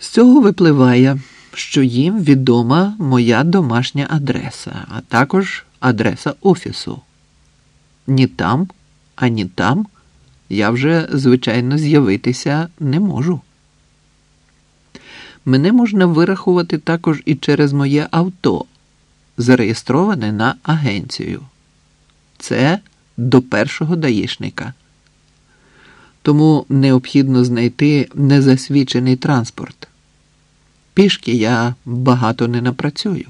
З цього випливає, що їм відома моя домашня адреса, а також адреса офісу. Ні там, ані там я вже, звичайно, з'явитися не можу. Мене можна вирахувати також і через моє авто, зареєстроване на агенцію. Це до першого даїшника. Тому необхідно знайти незасвідчений транспорт. Пішки я багато не напрацюю.